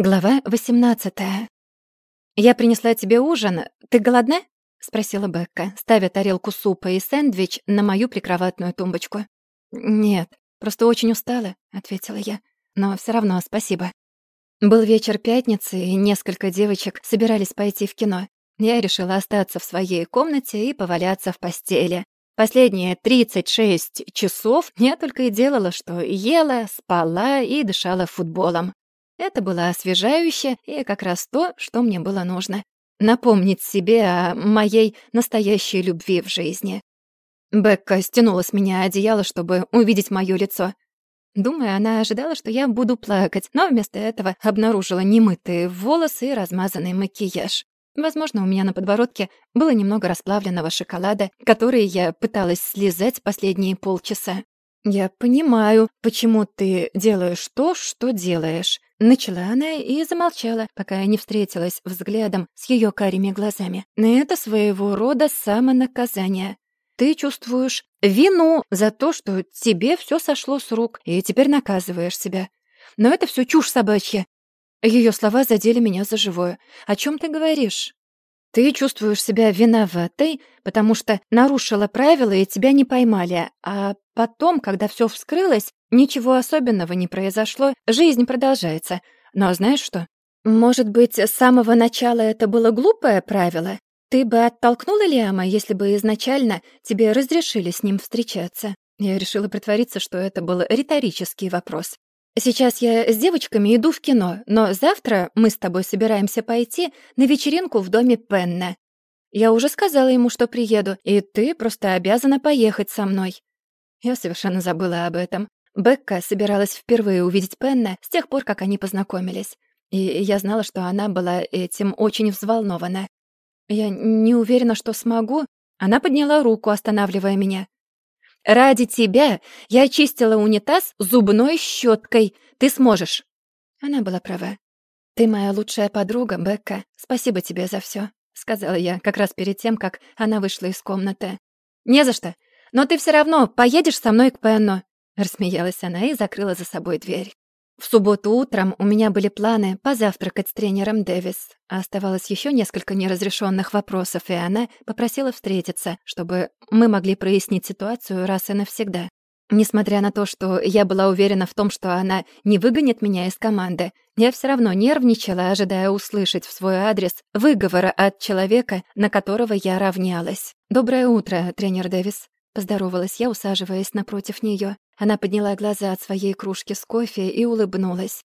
Глава 18 «Я принесла тебе ужин. Ты голодна?» — спросила Бекка, ставя тарелку супа и сэндвич на мою прикроватную тумбочку. «Нет, просто очень устала», — ответила я. «Но все равно спасибо». Был вечер пятницы, и несколько девочек собирались пойти в кино. Я решила остаться в своей комнате и поваляться в постели. Последние 36 часов я только и делала, что ела, спала и дышала футболом. Это было освежающе и как раз то, что мне было нужно. Напомнить себе о моей настоящей любви в жизни. Бекка стянула с меня одеяло, чтобы увидеть моё лицо. Думаю, она ожидала, что я буду плакать, но вместо этого обнаружила немытые волосы и размазанный макияж. Возможно, у меня на подбородке было немного расплавленного шоколада, который я пыталась слезать последние полчаса. «Я понимаю, почему ты делаешь то, что делаешь», — начала она и замолчала, пока я не встретилась взглядом с ее карими глазами. «Это своего рода самонаказание. Ты чувствуешь вину за то, что тебе все сошло с рук, и теперь наказываешь себя. Но это все чушь собачья». Ее слова задели меня за живое. «О чем ты говоришь?» Ты чувствуешь себя виноватой, потому что нарушила правила и тебя не поймали, а потом, когда все вскрылось, ничего особенного не произошло, жизнь продолжается. Но знаешь что? Может быть, с самого начала это было глупое правило? Ты бы оттолкнула Лиама, если бы изначально тебе разрешили с ним встречаться? Я решила притвориться, что это был риторический вопрос. Сейчас я с девочками иду в кино, но завтра мы с тобой собираемся пойти на вечеринку в доме Пенна. Я уже сказала ему, что приеду, и ты просто обязана поехать со мной». Я совершенно забыла об этом. Бекка собиралась впервые увидеть Пенна с тех пор, как они познакомились. И я знала, что она была этим очень взволнована. Я не уверена, что смогу. Она подняла руку, останавливая меня. Ради тебя я очистила унитаз зубной щеткой. Ты сможешь». Она была права. «Ты моя лучшая подруга, Бекка. Спасибо тебе за все, сказала я как раз перед тем, как она вышла из комнаты. «Не за что. Но ты все равно поедешь со мной к Пенну», — рассмеялась она и закрыла за собой дверь. В субботу утром у меня были планы позавтракать с тренером Дэвис. Оставалось еще несколько неразрешенных вопросов, и она попросила встретиться, чтобы мы могли прояснить ситуацию раз и навсегда. Несмотря на то, что я была уверена в том, что она не выгонит меня из команды, я все равно нервничала, ожидая услышать в свой адрес выговора от человека, на которого я равнялась. «Доброе утро, тренер Дэвис», — поздоровалась я, усаживаясь напротив нее. Она подняла глаза от своей кружки с кофе и улыбнулась.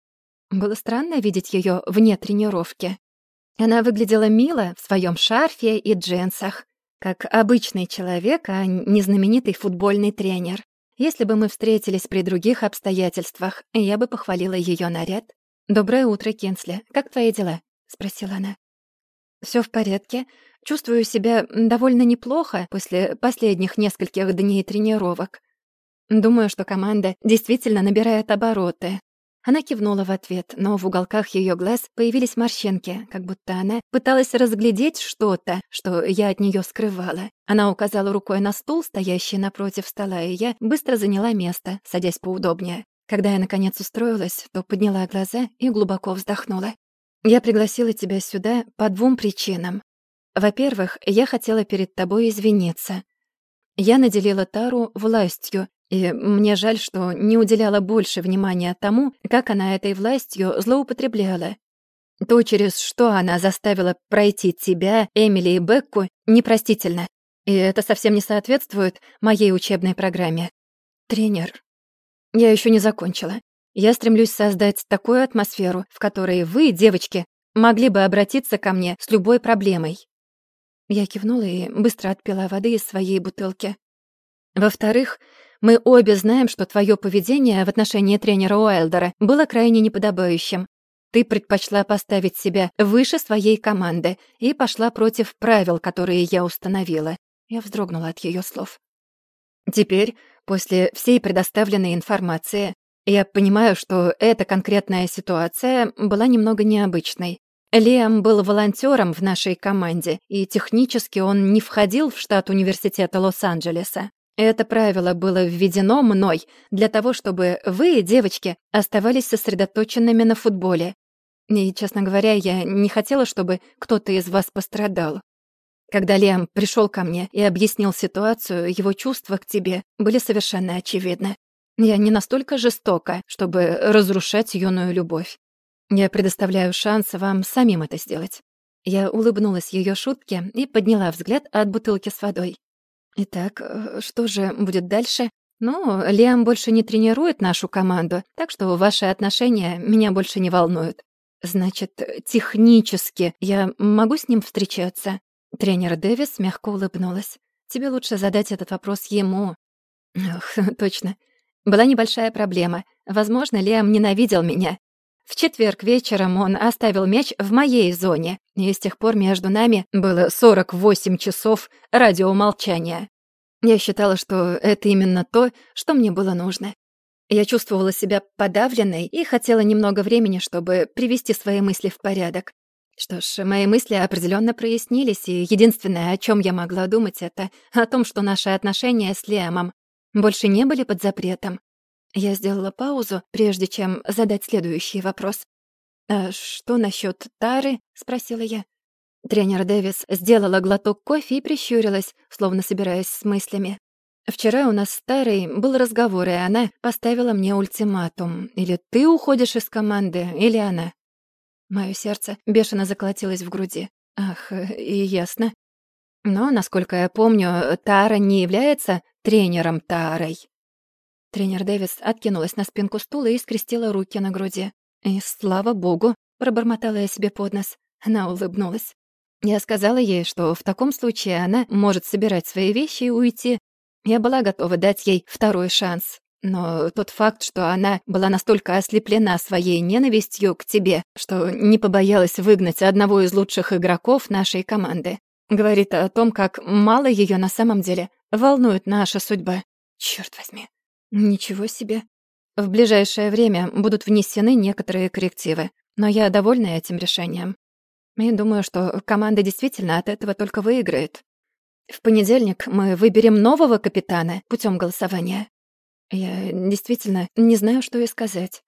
Было странно видеть ее вне тренировки. Она выглядела мило в своем шарфе и джинсах, как обычный человек, а не знаменитый футбольный тренер. Если бы мы встретились при других обстоятельствах, я бы похвалила ее наряд. «Доброе утро, Кенсли. Как твои дела?» — спросила она. Все в порядке. Чувствую себя довольно неплохо после последних нескольких дней тренировок. Думаю, что команда действительно набирает обороты. Она кивнула в ответ, но в уголках ее глаз появились морщинки, как будто она пыталась разглядеть что-то, что я от нее скрывала. Она указала рукой на стул, стоящий напротив стола, и я быстро заняла место, садясь поудобнее. Когда я, наконец, устроилась, то подняла глаза и глубоко вздохнула. «Я пригласила тебя сюда по двум причинам. Во-первых, я хотела перед тобой извиниться. Я наделила Тару властью, и мне жаль, что не уделяла больше внимания тому, как она этой властью злоупотребляла. То, через что она заставила пройти тебя, Эмили и Бекку, непростительно. И это совсем не соответствует моей учебной программе. Тренер, я еще не закончила. Я стремлюсь создать такую атмосферу, в которой вы, девочки, могли бы обратиться ко мне с любой проблемой. Я кивнула и быстро отпила воды из своей бутылки. Во-вторых, мы обе знаем, что твое поведение в отношении тренера Уайлдера было крайне неподобающим. Ты предпочла поставить себя выше своей команды и пошла против правил, которые я установила. Я вздрогнула от ее слов. Теперь, после всей предоставленной информации, я понимаю, что эта конкретная ситуация была немного необычной. Лиам был волонтером в нашей команде, и технически он не входил в штат университета Лос-Анджелеса. Это правило было введено мной для того, чтобы вы, девочки, оставались сосредоточенными на футболе. И, честно говоря, я не хотела, чтобы кто-то из вас пострадал. Когда Лиам пришел ко мне и объяснил ситуацию, его чувства к тебе были совершенно очевидны. Я не настолько жестока, чтобы разрушать юную любовь. Я предоставляю шанс вам самим это сделать. Я улыбнулась ее шутке и подняла взгляд от бутылки с водой. Итак, э, что же будет дальше? Ну, Лиам больше не тренирует нашу команду, так что ваши отношения меня больше не волнуют. Значит, технически я могу с ним встречаться? Тренер Дэвис мягко улыбнулась. Тебе лучше задать этот вопрос ему. Ох, точно. Была небольшая проблема. Возможно, Лиам ненавидел меня. В четверг вечером он оставил мяч в моей зоне, и с тех пор между нами было 48 часов радиомолчания. Я считала, что это именно то, что мне было нужно. Я чувствовала себя подавленной и хотела немного времени, чтобы привести свои мысли в порядок. Что ж, мои мысли определенно прояснились, и единственное, о чем я могла думать, это о том, что наши отношения с Лиамом больше не были под запретом. Я сделала паузу, прежде чем задать следующий вопрос. «А что насчет Тары?» — спросила я. Тренер Дэвис сделала глоток кофе и прищурилась, словно собираясь с мыслями. «Вчера у нас с Тарой был разговор, и она поставила мне ультиматум. Или ты уходишь из команды, или она». Моё сердце бешено заколотилось в груди. Ах, и ясно. Но, насколько я помню, Тара не является тренером Тарой. Тренер Дэвис откинулась на спинку стула и скрестила руки на груди. И, слава богу, пробормотала я себе под нос. Она улыбнулась. Я сказала ей, что в таком случае она может собирать свои вещи и уйти. Я была готова дать ей второй шанс. Но тот факт, что она была настолько ослеплена своей ненавистью к тебе, что не побоялась выгнать одного из лучших игроков нашей команды, говорит о том, как мало ее на самом деле волнует наша судьба. Черт возьми. Ничего себе. В ближайшее время будут внесены некоторые коррективы, но я довольна этим решением. И думаю, что команда действительно от этого только выиграет. В понедельник мы выберем нового капитана путем голосования. Я действительно не знаю, что и сказать.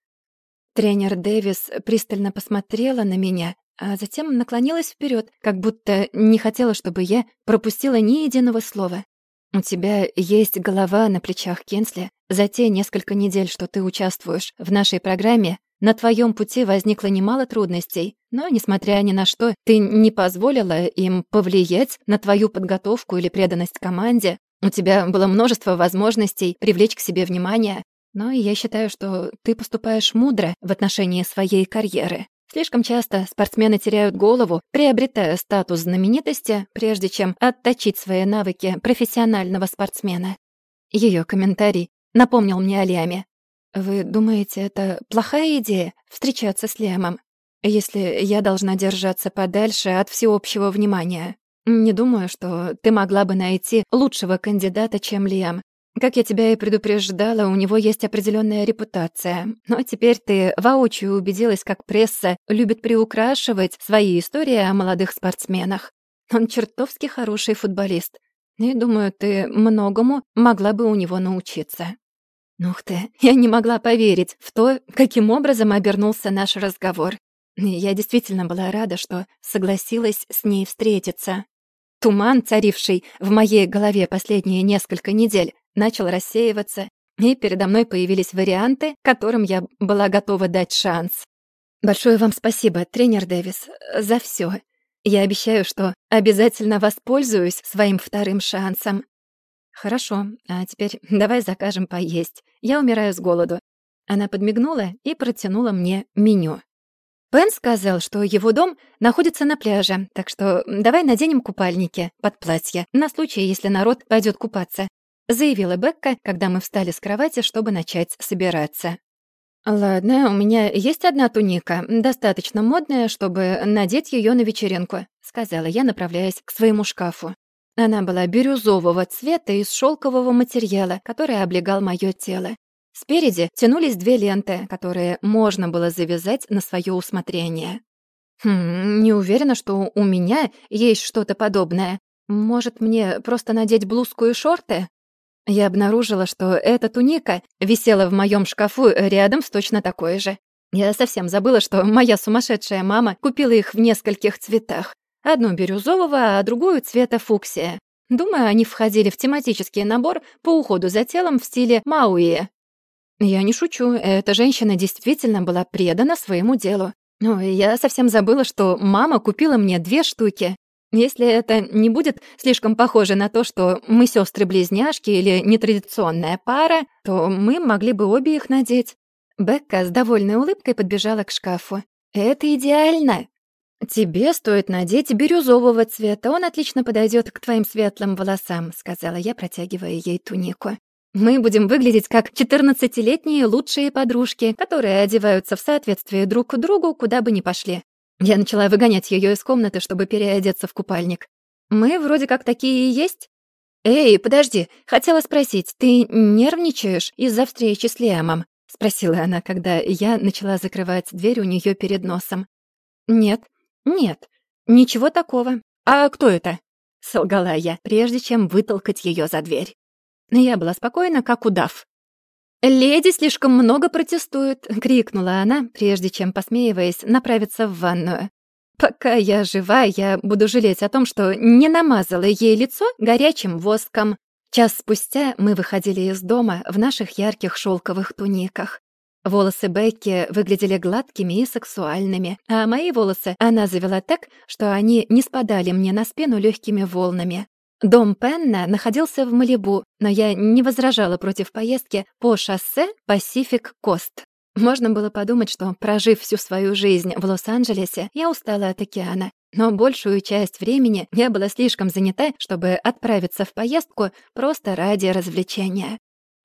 Тренер Дэвис пристально посмотрела на меня, а затем наклонилась вперед, как будто не хотела, чтобы я пропустила ни единого слова. «У тебя есть голова на плечах Кенсли. За те несколько недель, что ты участвуешь в нашей программе, на твоем пути возникло немало трудностей, но, несмотря ни на что, ты не позволила им повлиять на твою подготовку или преданность команде. У тебя было множество возможностей привлечь к себе внимание, но я считаю, что ты поступаешь мудро в отношении своей карьеры. Слишком часто спортсмены теряют голову, приобретая статус знаменитости, прежде чем отточить свои навыки профессионального спортсмена. Ее комментарий напомнил мне о Лиаме. «Вы думаете, это плохая идея — встречаться с Лиамом, если я должна держаться подальше от всеобщего внимания? Не думаю, что ты могла бы найти лучшего кандидата, чем Лиам. Как я тебя и предупреждала, у него есть определенная репутация. Но теперь ты воочию убедилась, как пресса любит приукрашивать свои истории о молодых спортсменах. Он чертовски хороший футболист. И, думаю, ты многому могла бы у него научиться. Ух ты, я не могла поверить в то, каким образом обернулся наш разговор. Я действительно была рада, что согласилась с ней встретиться. Туман, царивший в моей голове последние несколько недель, начал рассеиваться, и передо мной появились варианты, которым я была готова дать шанс. Большое вам спасибо, тренер Дэвис, за все. Я обещаю, что обязательно воспользуюсь своим вторым шансом. Хорошо, а теперь давай закажем поесть. Я умираю с голоду. Она подмигнула и протянула мне меню. Пен сказал, что его дом находится на пляже, так что давай наденем купальники под платье на случай, если народ пойдет купаться заявила Бекка, когда мы встали с кровати, чтобы начать собираться. «Ладно, у меня есть одна туника, достаточно модная, чтобы надеть ее на вечеринку», сказала я, направляясь к своему шкафу. Она была бирюзового цвета из шелкового материала, который облегал мое тело. Спереди тянулись две ленты, которые можно было завязать на свое усмотрение. Хм, не уверена, что у меня есть что-то подобное. Может, мне просто надеть блузку и шорты? Я обнаружила, что эта туника висела в моем шкафу рядом с точно такой же. Я совсем забыла, что моя сумасшедшая мама купила их в нескольких цветах. Одну бирюзового, а другую цвета фуксия. Думаю, они входили в тематический набор по уходу за телом в стиле Мауи. Я не шучу, эта женщина действительно была предана своему делу. Ну, я совсем забыла, что мама купила мне две штуки. Если это не будет слишком похоже на то, что мы сестры близняшки или нетрадиционная пара, то мы могли бы обе их надеть. Бекка с довольной улыбкой подбежала к шкафу. «Это идеально! Тебе стоит надеть бирюзового цвета, он отлично подойдет к твоим светлым волосам», — сказала я, протягивая ей тунику. Мы будем выглядеть как четырнадцатилетние лучшие подружки, которые одеваются в соответствии друг к другу, куда бы ни пошли. Я начала выгонять ее из комнаты, чтобы переодеться в купальник. Мы вроде как такие и есть. «Эй, подожди, хотела спросить, ты нервничаешь из-за встречи с Лиамом?» — спросила она, когда я начала закрывать дверь у нее перед носом. «Нет, нет, ничего такого. А кто это?» — солгала я, прежде чем вытолкать ее за дверь. Я была спокойна, как удав. «Леди слишком много протестуют», — крикнула она, прежде чем, посмеиваясь, направиться в ванную. «Пока я жива, я буду жалеть о том, что не намазала ей лицо горячим воском». Час спустя мы выходили из дома в наших ярких шелковых туниках. Волосы Бекки выглядели гладкими и сексуальными, а мои волосы она завела так, что они не спадали мне на спину легкими волнами. Дом Пенна находился в Малибу, но я не возражала против поездки по шоссе Pacific Coast. Можно было подумать, что, прожив всю свою жизнь в Лос-Анджелесе, я устала от океана. Но большую часть времени я была слишком занята, чтобы отправиться в поездку просто ради развлечения.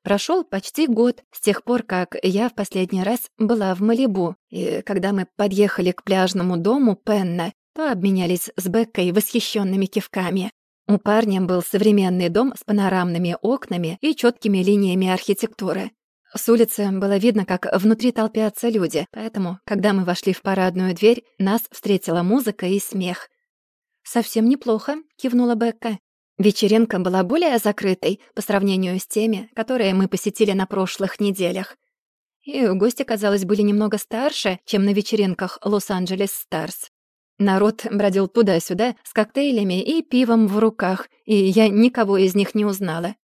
Прошел почти год с тех пор, как я в последний раз была в Малибу, и когда мы подъехали к пляжному дому Пенна, то обменялись с Беккой восхищенными кивками. У парня был современный дом с панорамными окнами и четкими линиями архитектуры. С улицы было видно, как внутри толпятся люди, поэтому, когда мы вошли в парадную дверь, нас встретила музыка и смех. «Совсем неплохо», — кивнула Бекка. Вечеринка была более закрытой по сравнению с теми, которые мы посетили на прошлых неделях. И гости, казалось, были немного старше, чем на вечеринках Лос-Анджелес Старс. Народ бродил туда-сюда с коктейлями и пивом в руках, и я никого из них не узнала.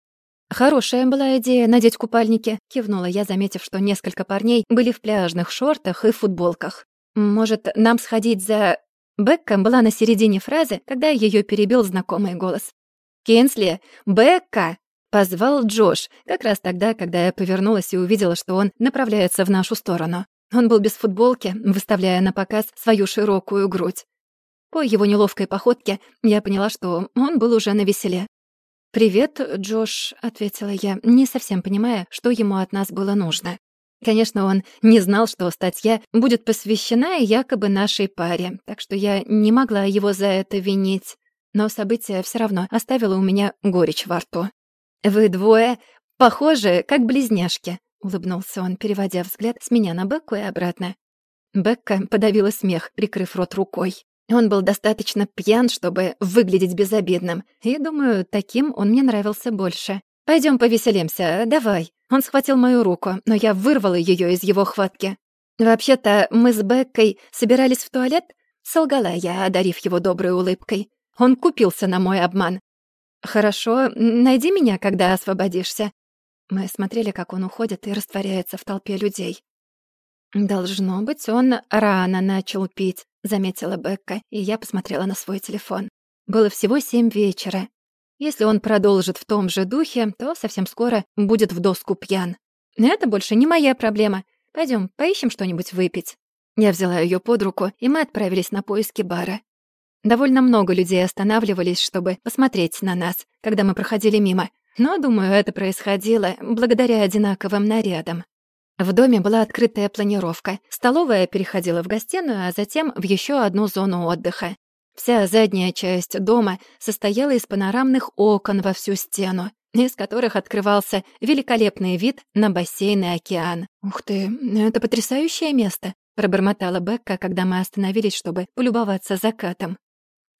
«Хорошая была идея надеть купальники», — кивнула я, заметив, что несколько парней были в пляжных шортах и футболках. «Может, нам сходить за...» Бекка была на середине фразы, когда ее перебил знакомый голос. «Кинсли! Бекка!» — позвал Джош, как раз тогда, когда я повернулась и увидела, что он направляется в нашу сторону. Он был без футболки, выставляя на показ свою широкую грудь. По его неловкой походке я поняла, что он был уже на веселе. «Привет, Джош», — ответила я, не совсем понимая, что ему от нас было нужно. Конечно, он не знал, что статья будет посвящена якобы нашей паре, так что я не могла его за это винить. Но событие все равно оставило у меня горечь во рту. «Вы двое похожи, как близняшки», улыбнулся он, переводя взгляд с меня на Бекку и обратно. Бекка подавила смех, прикрыв рот рукой. Он был достаточно пьян, чтобы выглядеть безобидным, и, думаю, таким он мне нравился больше. Пойдем повеселимся, давай». Он схватил мою руку, но я вырвала ее из его хватки. «Вообще-то мы с Беккой собирались в туалет?» Солгала я, одарив его доброй улыбкой. Он купился на мой обман. «Хорошо, найди меня, когда освободишься. Мы смотрели, как он уходит и растворяется в толпе людей. «Должно быть, он рано начал пить», — заметила Бекка, и я посмотрела на свой телефон. Было всего семь вечера. Если он продолжит в том же духе, то совсем скоро будет в доску пьян. Это больше не моя проблема. Пойдем, поищем что-нибудь выпить. Я взяла ее под руку, и мы отправились на поиски бара. Довольно много людей останавливались, чтобы посмотреть на нас, когда мы проходили мимо, но, думаю, это происходило благодаря одинаковым нарядам. В доме была открытая планировка. Столовая переходила в гостиную, а затем в еще одну зону отдыха. Вся задняя часть дома состояла из панорамных окон во всю стену, из которых открывался великолепный вид на бассейн и океан. «Ух ты, это потрясающее место!» — пробормотала Бекка, когда мы остановились, чтобы полюбоваться закатом.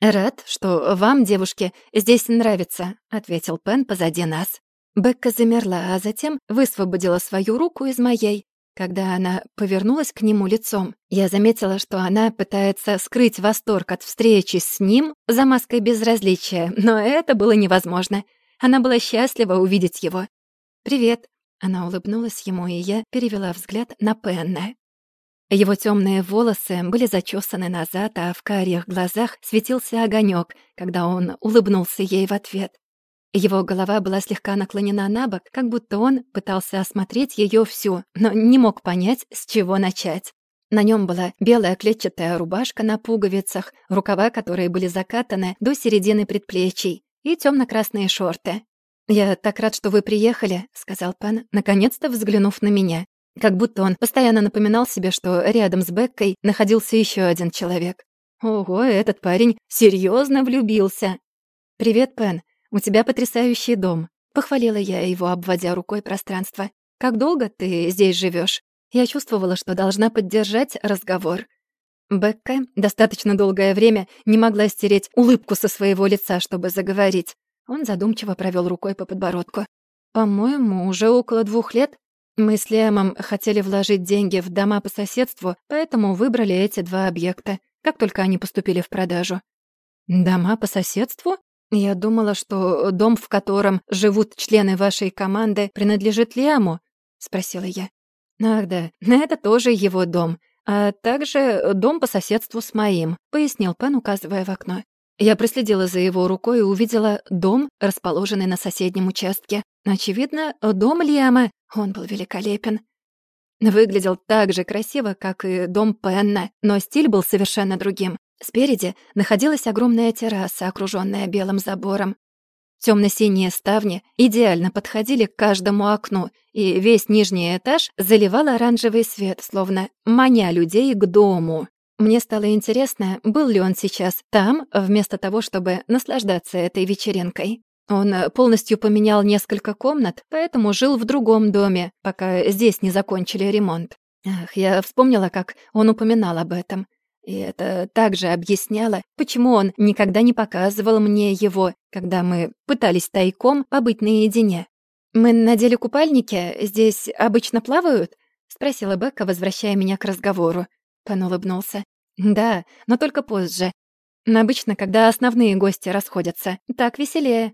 «Рад, что вам, девушки, здесь нравится», — ответил Пен позади нас. Бекка замерла, а затем высвободила свою руку из моей. Когда она повернулась к нему лицом, я заметила, что она пытается скрыть восторг от встречи с ним за маской безразличия, но это было невозможно. Она была счастлива увидеть его. «Привет», — она улыбнулась ему, и я перевела взгляд на Пенна. Его темные волосы были зачесаны назад, а в карих глазах светился огонек, когда он улыбнулся ей в ответ. Его голова была слегка наклонена на бок, как будто он пытался осмотреть ее всю, но не мог понять, с чего начать. На нем была белая клетчатая рубашка на пуговицах, рукава которые были закатаны до середины предплечий, и темно красные шорты. «Я так рад, что вы приехали», — сказал Пен, наконец-то взглянув на меня. Как будто он постоянно напоминал себе, что рядом с Беккой находился еще один человек. «Ого, этот парень серьезно влюбился!» «Привет, Пен. «У тебя потрясающий дом», — похвалила я его, обводя рукой пространство. «Как долго ты здесь живешь? Я чувствовала, что должна поддержать разговор. Бекка достаточно долгое время не могла стереть улыбку со своего лица, чтобы заговорить. Он задумчиво провел рукой по подбородку. «По-моему, уже около двух лет. Мы с Лиамом хотели вложить деньги в дома по соседству, поэтому выбрали эти два объекта, как только они поступили в продажу». «Дома по соседству?» «Я думала, что дом, в котором живут члены вашей команды, принадлежит Лиаму?» — спросила я. «Ах да, это тоже его дом, а также дом по соседству с моим», — пояснил Пен, указывая в окно. Я проследила за его рукой и увидела дом, расположенный на соседнем участке. Очевидно, дом Лиама. Он был великолепен. Выглядел так же красиво, как и дом Пенна, но стиль был совершенно другим. Спереди находилась огромная терраса, окружённая белым забором. Тёмно-синие ставни идеально подходили к каждому окну, и весь нижний этаж заливал оранжевый свет, словно маня людей к дому. Мне стало интересно, был ли он сейчас там, вместо того, чтобы наслаждаться этой вечеринкой. Он полностью поменял несколько комнат, поэтому жил в другом доме, пока здесь не закончили ремонт. Ах, я вспомнила, как он упоминал об этом. И это также объясняло, почему он никогда не показывал мне его, когда мы пытались тайком побыть наедине. «Мы надели купальники, здесь обычно плавают?» — спросила Бекка, возвращая меня к разговору. Пен улыбнулся. «Да, но только позже. Обычно, когда основные гости расходятся. Так веселее».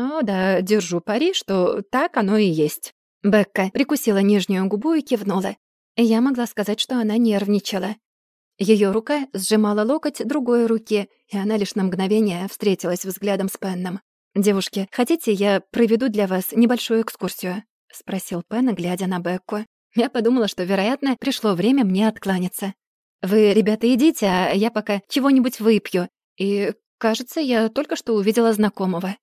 «Ну да, держу пари, что так оно и есть». Бекка прикусила нижнюю губу и кивнула. Я могла сказать, что она нервничала. Ее рука сжимала локоть другой руки, и она лишь на мгновение встретилась взглядом с Пенном. «Девушки, хотите, я проведу для вас небольшую экскурсию?» — спросил Пен, глядя на Бекку. Я подумала, что, вероятно, пришло время мне откланяться. «Вы, ребята, идите, а я пока чего-нибудь выпью. И, кажется, я только что увидела знакомого».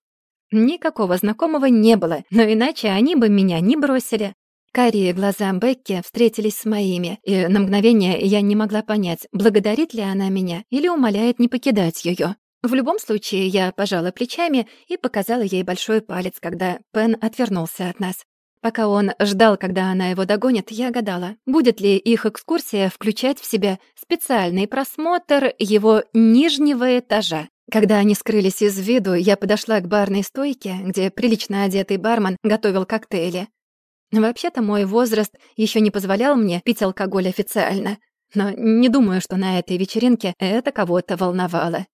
Никакого знакомого не было, но иначе они бы меня не бросили. Карие глаза Бекки встретились с моими, и на мгновение я не могла понять, благодарит ли она меня или умоляет не покидать ее. В любом случае, я пожала плечами и показала ей большой палец, когда Пен отвернулся от нас. Пока он ждал, когда она его догонит, я гадала, будет ли их экскурсия включать в себя специальный просмотр его нижнего этажа. Когда они скрылись из виду, я подошла к барной стойке, где прилично одетый бармен готовил коктейли. Вообще-то мой возраст еще не позволял мне пить алкоголь официально, но не думаю, что на этой вечеринке это кого-то волновало.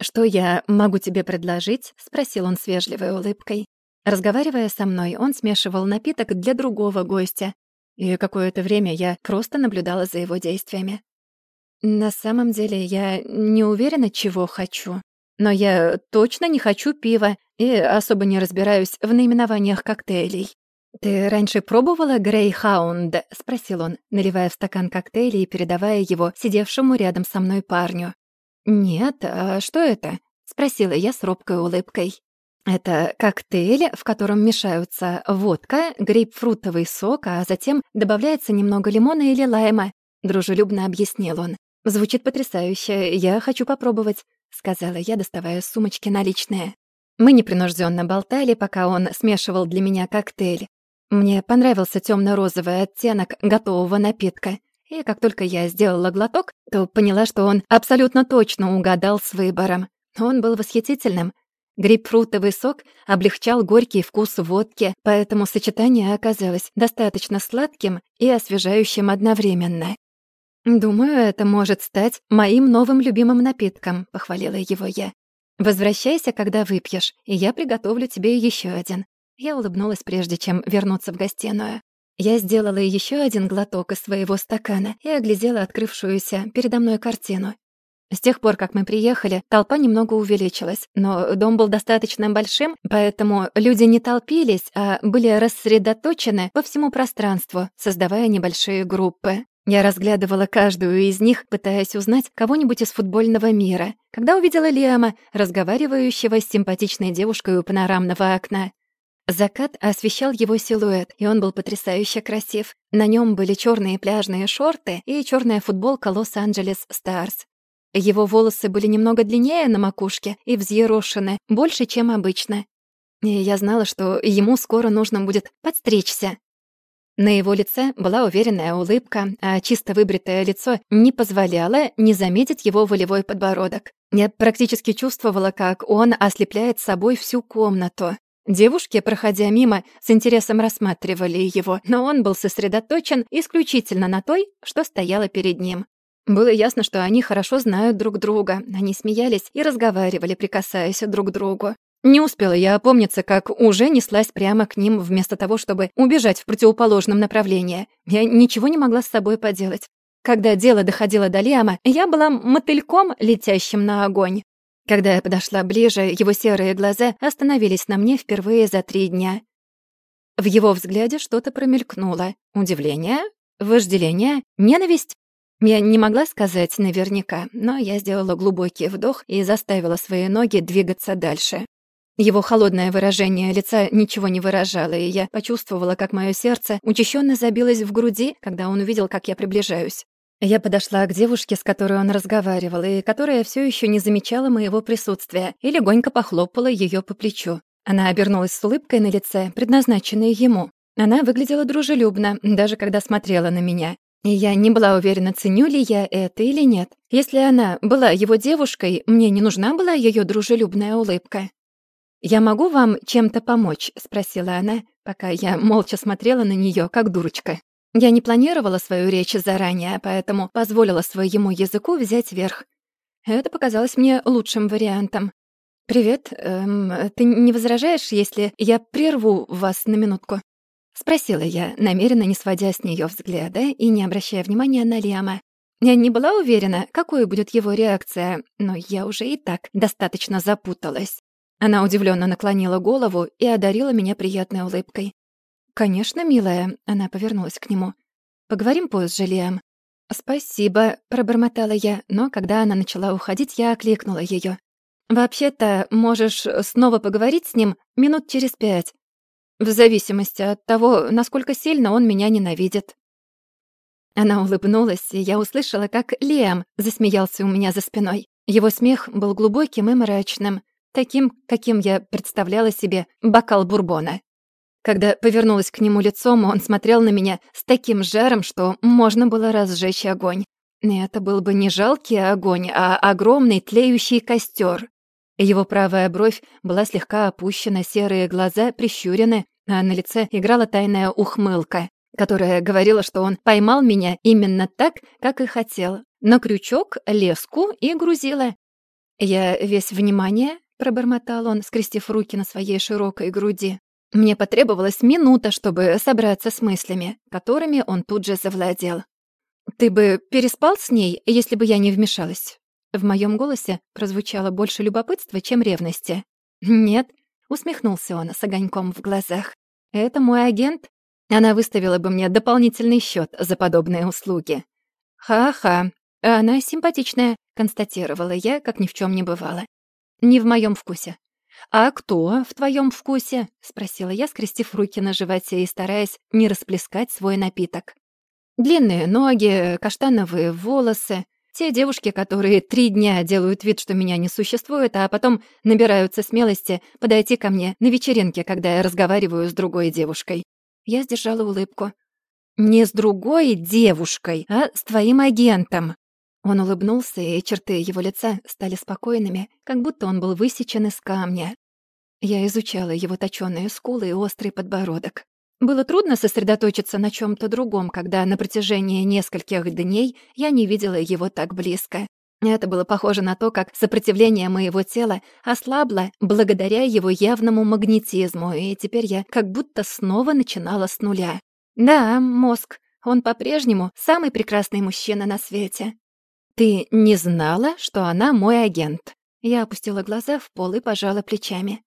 «Что я могу тебе предложить?» — спросил он с вежливой улыбкой. Разговаривая со мной, он смешивал напиток для другого гостя, и какое-то время я просто наблюдала за его действиями. На самом деле я не уверена, чего хочу. Но я точно не хочу пива и особо не разбираюсь в наименованиях коктейлей. «Ты раньше пробовала Грейхаунд?» — спросил он, наливая в стакан коктейля и передавая его сидевшему рядом со мной парню. «Нет, а что это?» — спросила я с робкой улыбкой. «Это коктейль, в котором мешаются водка, грейпфрутовый сок, а затем добавляется немного лимона или лайма», — дружелюбно объяснил он. «Звучит потрясающе, я хочу попробовать», — сказала я, доставая из сумочки наличные. Мы непринужденно болтали, пока он смешивал для меня коктейль. Мне понравился темно-розовый оттенок готового напитка. И как только я сделала глоток, то поняла, что он абсолютно точно угадал с выбором. Он был восхитительным. Грейпфрутовый сок облегчал горький вкус водки, поэтому сочетание оказалось достаточно сладким и освежающим одновременно. «Думаю, это может стать моим новым любимым напитком», — похвалила его я. «Возвращайся, когда выпьешь, и я приготовлю тебе еще один». Я улыбнулась, прежде чем вернуться в гостиную. Я сделала еще один глоток из своего стакана и оглядела открывшуюся передо мной картину. С тех пор, как мы приехали, толпа немного увеличилась, но дом был достаточно большим, поэтому люди не толпились, а были рассредоточены по всему пространству, создавая небольшие группы. Я разглядывала каждую из них, пытаясь узнать кого-нибудь из футбольного мира, когда увидела Лиама, разговаривающего с симпатичной девушкой у панорамного окна. Закат освещал его силуэт, и он был потрясающе красив. На нем были черные пляжные шорты и черная футболка Лос-Анджелес Старс. Его волосы были немного длиннее на макушке и взъерошены, больше, чем обычно. И я знала, что ему скоро нужно будет подстричься. На его лице была уверенная улыбка, а чисто выбритое лицо не позволяло не заметить его волевой подбородок. Я практически чувствовала, как он ослепляет собой всю комнату. Девушки, проходя мимо, с интересом рассматривали его, но он был сосредоточен исключительно на той, что стояла перед ним. Было ясно, что они хорошо знают друг друга. Они смеялись и разговаривали, прикасаясь друг к другу. Не успела я опомниться, как уже неслась прямо к ним, вместо того, чтобы убежать в противоположном направлении. Я ничего не могла с собой поделать. Когда дело доходило до Лиама, я была мотыльком, летящим на огонь. Когда я подошла ближе, его серые глаза остановились на мне впервые за три дня. В его взгляде что-то промелькнуло. Удивление, вожделение, ненависть. Я не могла сказать наверняка, но я сделала глубокий вдох и заставила свои ноги двигаться дальше. Его холодное выражение лица ничего не выражало, и я почувствовала, как мое сердце учащенно забилось в груди, когда он увидел, как я приближаюсь. Я подошла к девушке, с которой он разговаривал, и которая все еще не замечала моего присутствия, и легонько похлопала ее по плечу. Она обернулась с улыбкой на лице, предназначенной ему. Она выглядела дружелюбно, даже когда смотрела на меня. И я не была уверена, ценю ли я это или нет. Если она была его девушкой, мне не нужна была ее дружелюбная улыбка. «Я могу вам чем-то помочь?» — спросила она, пока я молча смотрела на нее, как дурочка. Я не планировала свою речь заранее, поэтому позволила своему языку взять верх. Это показалось мне лучшим вариантом. «Привет, эм, ты не возражаешь, если я прерву вас на минутку?» — спросила я, намеренно не сводя с нее взгляда и не обращая внимания на Лиама. Я не была уверена, какой будет его реакция, но я уже и так достаточно запуталась. Она удивленно наклонила голову и одарила меня приятной улыбкой. «Конечно, милая», — она повернулась к нему. «Поговорим позже, Лиам». «Спасибо», — пробормотала я, но когда она начала уходить, я окликнула ее. «Вообще-то, можешь снова поговорить с ним минут через пять в зависимости от того, насколько сильно он меня ненавидит». Она улыбнулась, и я услышала, как Лиам засмеялся у меня за спиной. Его смех был глубоким и мрачным, таким, каким я представляла себе бокал бурбона. Когда повернулась к нему лицом, он смотрел на меня с таким жаром, что можно было разжечь огонь. И это был бы не жалкий огонь, а огромный тлеющий костер. Его правая бровь была слегка опущена, серые глаза прищурены, а на лице играла тайная ухмылка, которая говорила, что он поймал меня именно так, как и хотел. На крючок, леску и грузила. Я весь внимание, пробормотал он, скрестив руки на своей широкой груди. Мне потребовалась минута, чтобы собраться с мыслями, которыми он тут же завладел. «Ты бы переспал с ней, если бы я не вмешалась?» В моем голосе прозвучало больше любопытства, чем ревности. «Нет», — усмехнулся он с огоньком в глазах. «Это мой агент. Она выставила бы мне дополнительный счет за подобные услуги». «Ха-ха, она симпатичная», — констатировала я, как ни в чем не бывало. «Не в моем вкусе». «А кто в твоем вкусе?» — спросила я, скрестив руки на животе и стараясь не расплескать свой напиток. «Длинные ноги, каштановые волосы, те девушки, которые три дня делают вид, что меня не существует, а потом набираются смелости подойти ко мне на вечеринке, когда я разговариваю с другой девушкой. Я сдержала улыбку. «Не с другой девушкой, а с твоим агентом». Он улыбнулся, и черты его лица стали спокойными, как будто он был высечен из камня. Я изучала его точёные скулы и острый подбородок. Было трудно сосредоточиться на чем то другом, когда на протяжении нескольких дней я не видела его так близко. Это было похоже на то, как сопротивление моего тела ослабло благодаря его явному магнетизму, и теперь я как будто снова начинала с нуля. Да, мозг, он по-прежнему самый прекрасный мужчина на свете. «Ты не знала, что она мой агент?» Я опустила глаза в пол и пожала плечами.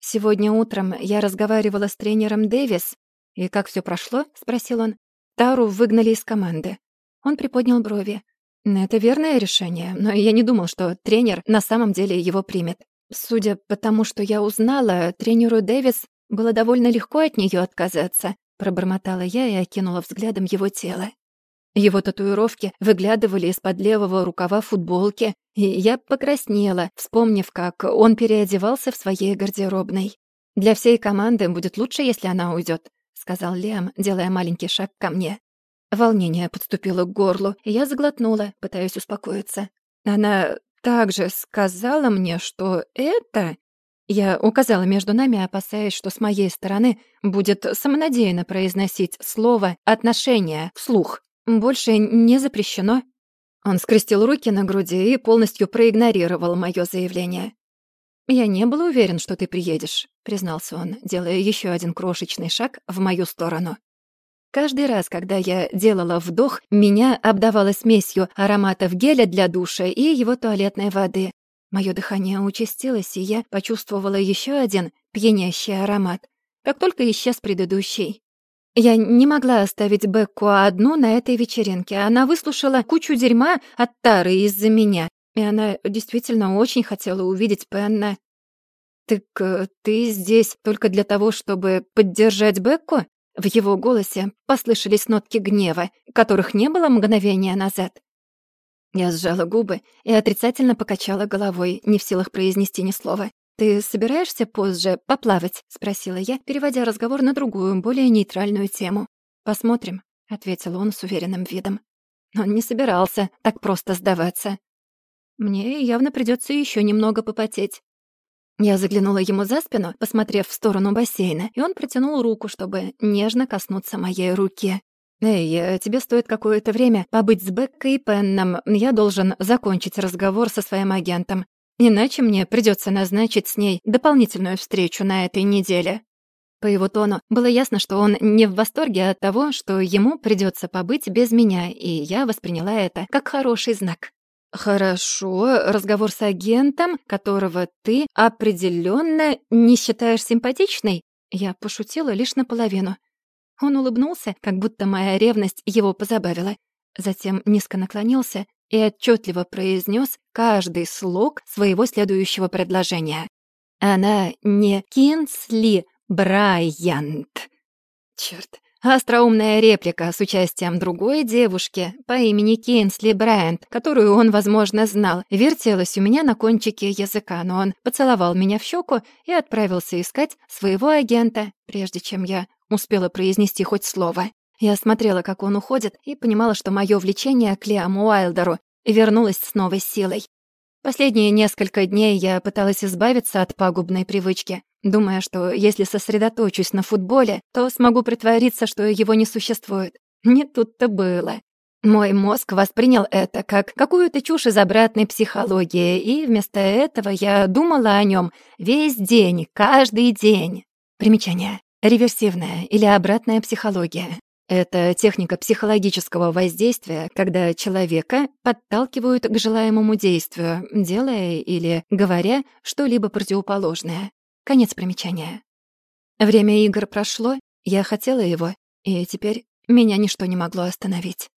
«Сегодня утром я разговаривала с тренером Дэвис. И как все прошло?» — спросил он. «Тару выгнали из команды». Он приподнял брови. «Это верное решение, но я не думал, что тренер на самом деле его примет. Судя по тому, что я узнала, тренеру Дэвис было довольно легко от нее отказаться», — пробормотала я и окинула взглядом его тело. Его татуировки выглядывали из-под левого рукава футболки, и я покраснела, вспомнив, как он переодевался в своей гардеробной. «Для всей команды будет лучше, если она уйдет, сказал Лем, делая маленький шаг ко мне. Волнение подступило к горлу, и я заглотнула, пытаясь успокоиться. Она также сказала мне, что это... Я указала между нами, опасаясь, что с моей стороны будет самонадеянно произносить слово «отношения» вслух. «Больше не запрещено». Он скрестил руки на груди и полностью проигнорировал моё заявление. «Я не был уверен, что ты приедешь», — признался он, делая ещё один крошечный шаг в мою сторону. Каждый раз, когда я делала вдох, меня обдавало смесью ароматов геля для душа и его туалетной воды. Моё дыхание участилось, и я почувствовала ещё один пьянящий аромат, как только исчез предыдущий. Я не могла оставить Бекку одну на этой вечеринке. Она выслушала кучу дерьма от Тары из-за меня. И она действительно очень хотела увидеть Пенна. «Так э, ты здесь только для того, чтобы поддержать Бекку?» В его голосе послышались нотки гнева, которых не было мгновения назад. Я сжала губы и отрицательно покачала головой, не в силах произнести ни слова. «Ты собираешься позже поплавать?» — спросила я, переводя разговор на другую, более нейтральную тему. «Посмотрим», — ответил он с уверенным видом. Он не собирался так просто сдаваться. Мне явно придется еще немного попотеть. Я заглянула ему за спину, посмотрев в сторону бассейна, и он протянул руку, чтобы нежно коснуться моей руки. «Эй, э, тебе стоит какое-то время побыть с Беккой и Пенном. Я должен закончить разговор со своим агентом. Иначе мне придется назначить с ней дополнительную встречу на этой неделе. По его тону было ясно, что он не в восторге от того, что ему придется побыть без меня, и я восприняла это как хороший знак. «Хорошо, разговор с агентом, которого ты определенно не считаешь симпатичной?» Я пошутила лишь наполовину. Он улыбнулся, как будто моя ревность его позабавила. Затем низко наклонился и отчетливо произнес каждый слог своего следующего предложения. Она не Кинсли Брайант. Черт, остроумная реплика с участием другой девушки по имени Кинсли Брайант, которую он, возможно, знал, вертелась у меня на кончике языка, но он поцеловал меня в щеку и отправился искать своего агента, прежде чем я успела произнести хоть слово. Я смотрела, как он уходит, и понимала, что мое влечение к Лиаму Уайлдеру вернулось с новой силой. Последние несколько дней я пыталась избавиться от пагубной привычки, думая, что если сосредоточусь на футболе, то смогу притвориться, что его не существует. Не тут-то было. Мой мозг воспринял это как какую-то чушь из обратной психологии, и вместо этого я думала о нем весь день, каждый день. Примечание. Реверсивная или обратная психология. Это техника психологического воздействия, когда человека подталкивают к желаемому действию, делая или говоря что-либо противоположное. Конец примечания. Время игр прошло, я хотела его, и теперь меня ничто не могло остановить.